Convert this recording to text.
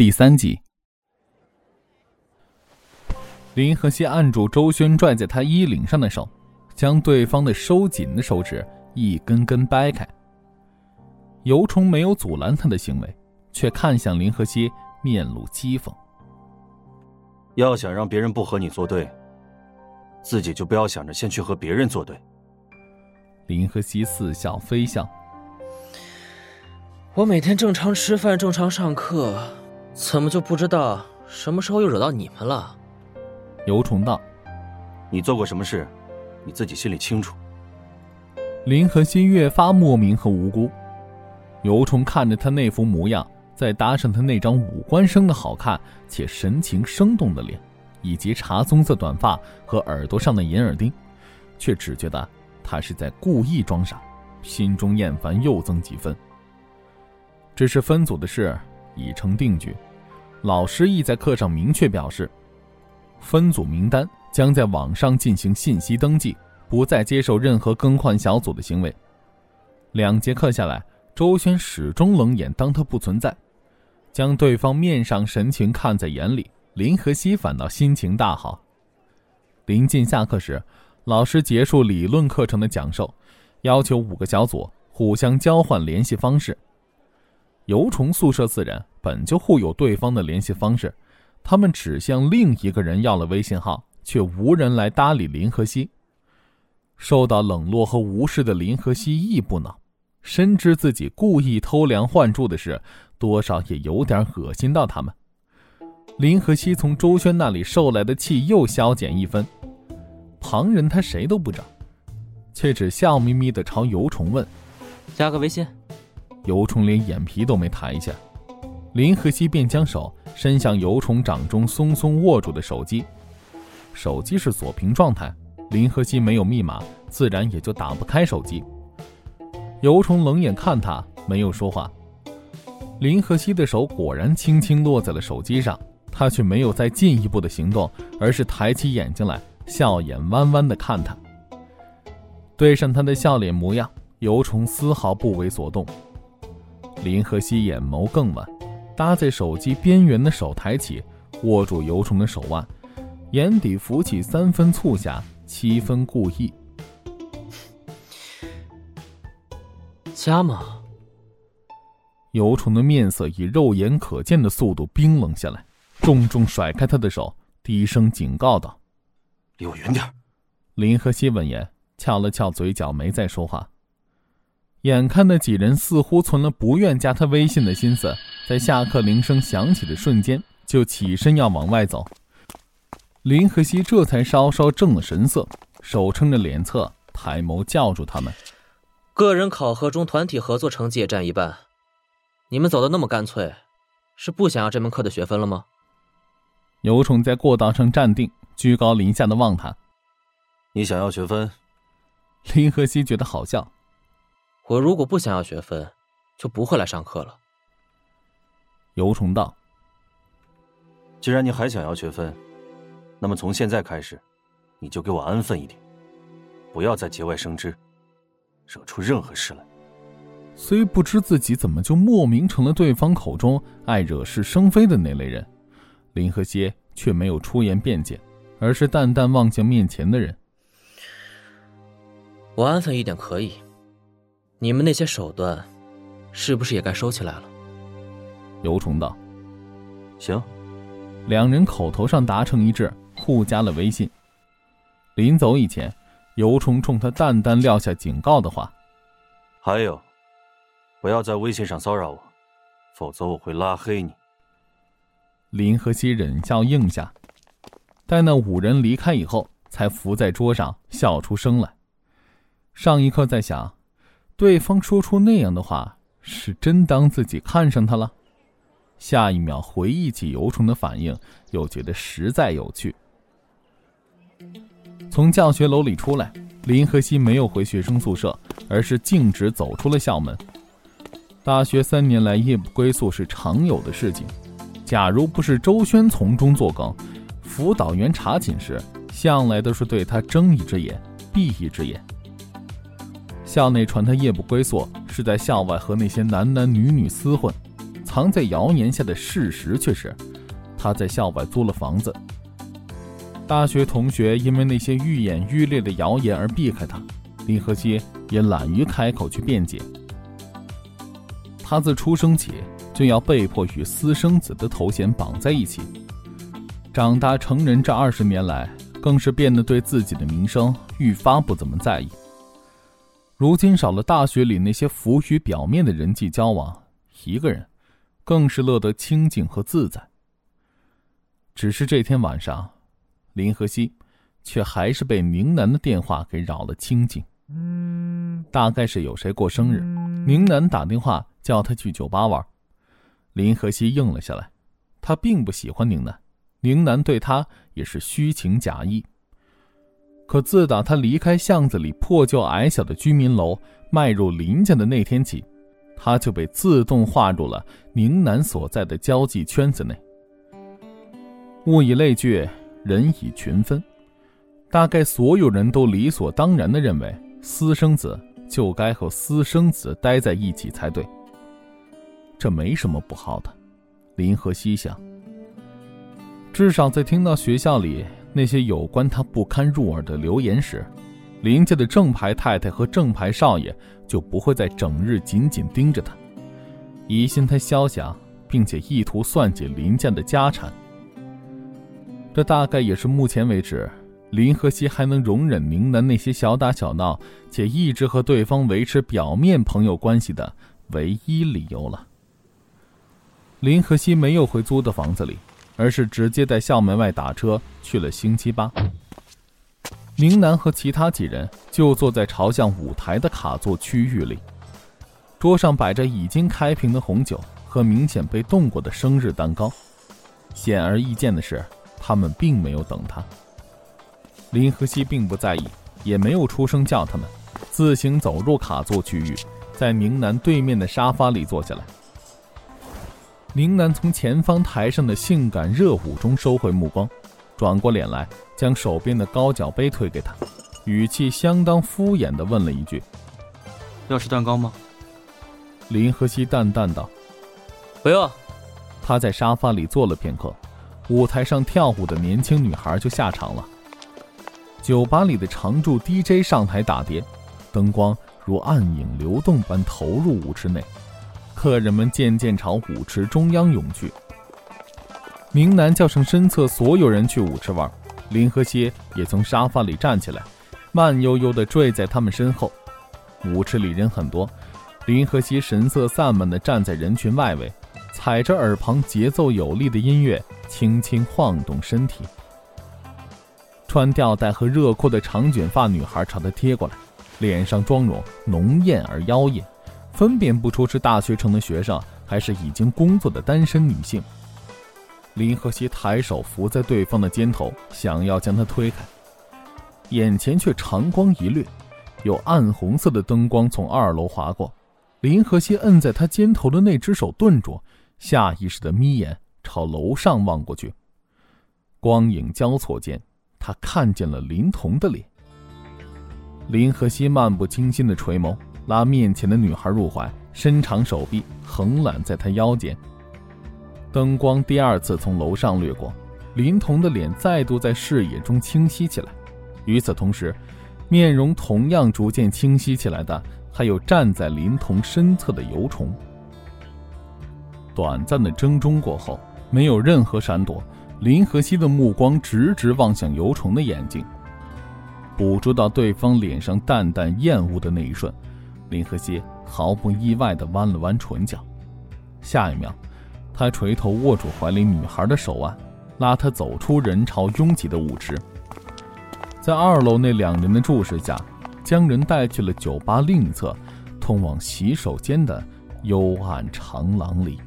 第三集，林和熙按住周轩拽在他衣领上的手，将对方的收紧的手指一根根掰开。尤虫没有阻拦他的行为，却看向林和熙，面露讥讽：“要想让别人不和你作对，自己就不要想着先去和别人作对。”林和熙似笑非笑：“我每天正常吃饭，正常上课。”怎么就不知道什么时候又惹到你们了？尤虫道：“你做过什么事，你自己心里清楚。”林和心越发莫名和无辜。尤虫看着他那副模样，再搭上他那张五官生的好看且神情生动的脸，以及茶棕色短发和耳朵上的银耳钉，却只觉得他是在故意装傻，心中厌烦又增几分。只是分组的事。已成定局，老师亦在课上明确表示，分组名单将在网上进行信息登记，不再接受任何更换小组的行为。两节课下来，周轩始终冷眼当他不存在，将对方面上神情看在眼里。林和熙反倒心情大好。临近下课时，老师结束理论课程的讲授，要求五个小组互相交换联系方式。游虫宿舍四人本就互有对方的联系方式，他们只向另一个人要了微信号，却无人来搭理林和熙。受到冷落和无视的林和熙亦不恼，深知自己故意偷梁换柱的事，多少也有点恶心到他们。林和熙从周轩那里受来的气又消减一分，旁人他谁都不找，却只笑眯眯地朝游虫问：“加个微信。”尤虫连眼皮都没抬一下，林和熙便将手伸向尤虫掌中松松握住的手机。手机是锁屏状态，林和熙没有密码，自然也就打不开手机。尤虫冷眼看他，没有说话。林和熙的手果然轻轻落在了手机上，他却没有再进一步的行动，而是抬起眼睛来，笑眼弯弯的看他。对上他的笑脸模样，尤虫丝毫不为所动。林和熙眼眸更弯，搭在手机边缘的手抬起，握住尤虫的手腕，眼底浮起三分促狭，七分故意。加吗？尤虫的面色以肉眼可见的速度冰冷下来，重重甩开他的手，低声警告道：“离我远点。”林和熙闻言，翘了翘嘴角，没再说话。眼看那几人似乎存了不愿加他微信的心思，在下课铃声响起的瞬间，就起身要往外走。林和熙这才稍稍正了神色，手撑着脸侧，抬眸叫住他们：“个人考核中，团体合作成绩也占一半。你们走的那么干脆，是不想要这门课的学分了吗？”尤虫在过道上站定，居高临下的望他：“你想要学分？”林和熙觉得好笑。我如果不想要学分，就不会来上课了。尤虫道：“既然你还想要学分，那么从现在开始，你就给我安分一点，不要再节外生枝，惹出任何事来。”虽不知自己怎么就莫名成了对方口中爱惹是生非的那类人，林和蝎却没有出言辩解，而是淡淡望向面前的人：“我安分一点可以。”你们那些手段，是不是也该收起来了？尤虫道：“行。”两人口头上达成一致，互加了微信。临走以前，尤虫冲他淡淡撂下警告的话：“还有，不要在微信上骚扰我，否则我会拉黑你。”林和熙忍笑应下，待那五人离开以后，才伏在桌上笑出声来。上一刻在想。对方说出那样的话，是真当自己看上他了？下一秒回忆起尤虫的反应，又觉得实在有趣。从教学楼里出来，林和熙没有回学生宿舍，而是径直走出了校门。大学三年来，夜不归宿是常有的事情。假如不是周轩从中作梗，辅导员查寝时向来都是对他睁一只眼闭一只眼。校内传他夜不归宿，是在校外和那些男男女女厮混，藏在谣言下的事实却是，他在校外租了房子。大学同学因为那些愈演愈烈的谣言而避开他，林和熙也懒于开口去辩解。他自出生起就要被迫与私生子的头衔绑在一起，长大成人这二十年来，更是变得对自己的名声愈发不怎么在意。如今少了大学里那些浮于表面的人际交往，一个人更是乐得清静和自在。只是这天晚上。林和熙却还是被宁南的电话给扰了清静。大概是有谁过生日，宁南打电话叫他去酒吧玩。林和熙应了下来。他并不喜欢宁南，宁南对他也是虚情假意。可自打他离开巷子里破旧矮小的居民楼，迈入林家的那天起，他就被自动划入了宁南所在的交际圈子内。物以类聚。人以群分，大概所有人都理所当然的认为，私生子就该和私生子待在一起才对。这没什么不好的，林和熙想。至少在听到学校里那些有关他不堪入耳的流言时，林家的正牌太太和正牌少爷就不会再整日紧紧盯着他，疑心他肖想，并且意图算计林家的家产。这大概也是目前为止林和熙还能容忍宁南那些小打小闹，且一直和对方维持表面朋友关系的唯一理由了。林和熙没有回租的房子里，而是直接在校门外打车去了星期八。宁南和其他几人就坐在朝向舞台的卡座区域里，桌上摆着已经开瓶的红酒和明显被冻过的生日蛋糕。显而易见的是。他们并没有等他。林和熙并不在意，也没有出声叫他们，自行走入卡座区域，在宁南对面的沙发里坐下来。宁南从前方台上的性感热舞中收回目光，转过脸来，将手边的高脚杯推给他，语气相当敷衍地问了一句：“要吃蛋糕吗？”林和熙淡淡道：“不用。”他在沙发里坐了片刻。舞台上跳舞的年轻女孩就下场了。酒吧里的常驻 DJ 上台打碟，灯光如暗影流动般投入舞池内，客人们渐渐朝舞池中央涌去。明南叫上身侧所有人去舞池玩，林和歇也从沙发里站起来，慢悠悠地坠在他们身后。舞池里人很多，林和歇神色散漫地站在人群外围，踩着耳旁节奏有力的音乐。轻轻晃动身体，穿吊带和热裤的长卷发女孩朝他贴过来，脸上妆容浓艳而妖艳，分辨不出是大学城的学生还是已经工作的单身女性。林和熙抬手扶在对方的肩头，想要将她推开，眼前却长光一掠，有暗红色的灯光从二楼划过，林和熙摁在他肩头的那只手顿住，下意识的眯眼。朝楼上望过去，光影交错间，他看见了林童的脸。林和熙漫不经心的垂眸，拉面前的女孩入怀，伸长手臂横揽在她腰间。灯光第二次从楼上掠过，林童的脸再度在视野中清晰起来。与此同时，面容同样逐渐清晰起来的，还有站在林童身侧的游虫。短暂的争中过后。没有任何闪躲，林和熙的目光直直望向游虫的眼睛，捕捉到对方脸上淡淡厌恶的那一瞬，林和熙毫不意外地弯了弯唇角。下一秒，他垂头握住怀里女孩的手腕，拉她走出人潮拥挤的舞池，在二楼那两人的注视下，将人带去了酒吧另一侧，通往洗手间的幽暗长廊里。